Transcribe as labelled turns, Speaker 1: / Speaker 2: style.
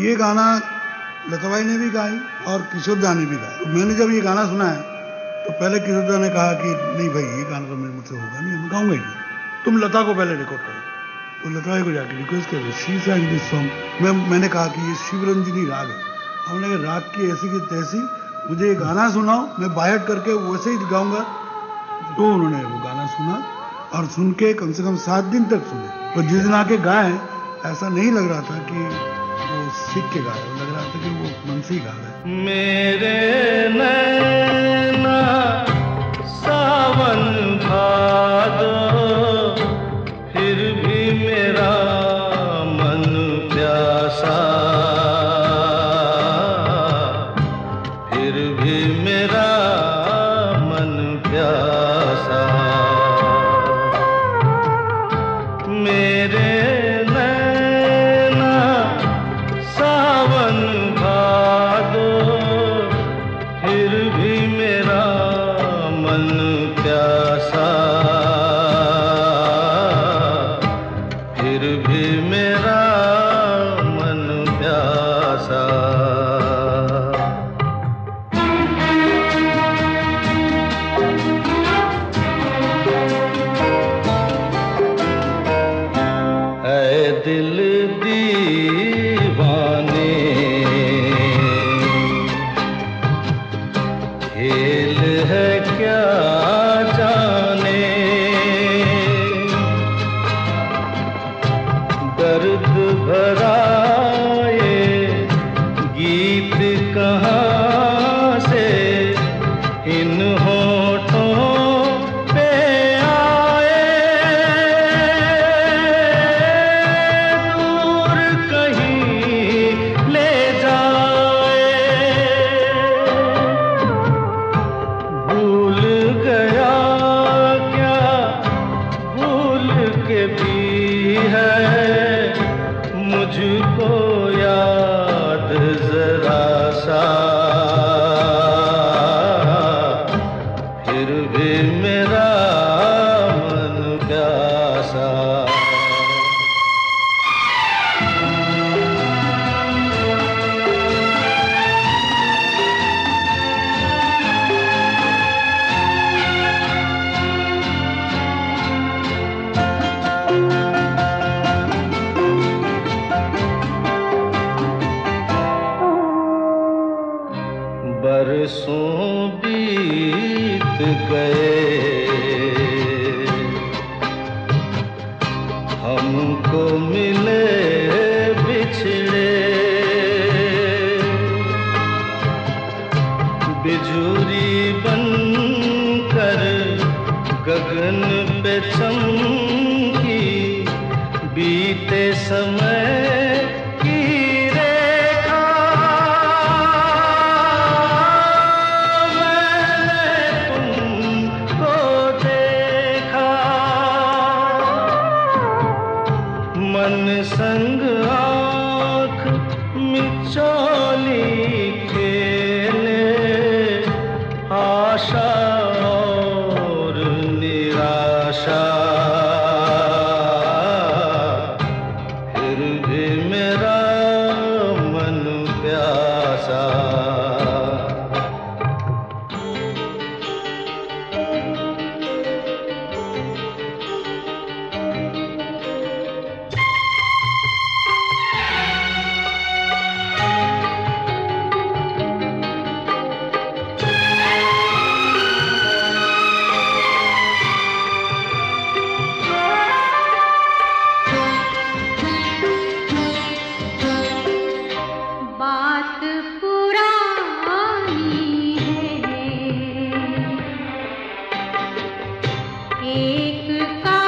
Speaker 1: ये गाना लताबाई ने भी गाई और किशोर दा ने भी गाया तो मैंने जब ये गाना सुना है तो पहले किशोर दा ने कहा कि, नहीं भाई, ये गाना तो मेरे मुझसे होगा नहीं, मैं गाऊँगा ही तुम लता को पहले रिकॉर्ड करो। तो लता को जाके रिक्वेस्ट कर शी sang दिस सॉन्ग मैं, मैंने कहा कि, ये शिवरंजनी राग है। हमने कहा, राग की ऐसी की तैसी, मुझे ये गाना सुनाओ, मैं बायट करके वैसे ही गाऊँगा। तो उन्होंने वो गाना सुना और सुन के कम से कम सात दिन तक सुने। तो जिस दिन आके गाए, ऐसा नहीं लग रहा था कि सीख के गा रहे हो, लग रहा था कि वो मन से ही गा रहे
Speaker 2: मेरे खेल है क्या? के भी है। मुझको याद जरा सा। फिर भी मेरा मन प्यासा बरसों बीत गए। हमको मिले बिछड़े। बिजुरी बनकर गगन पे चमकी बीते समय एक का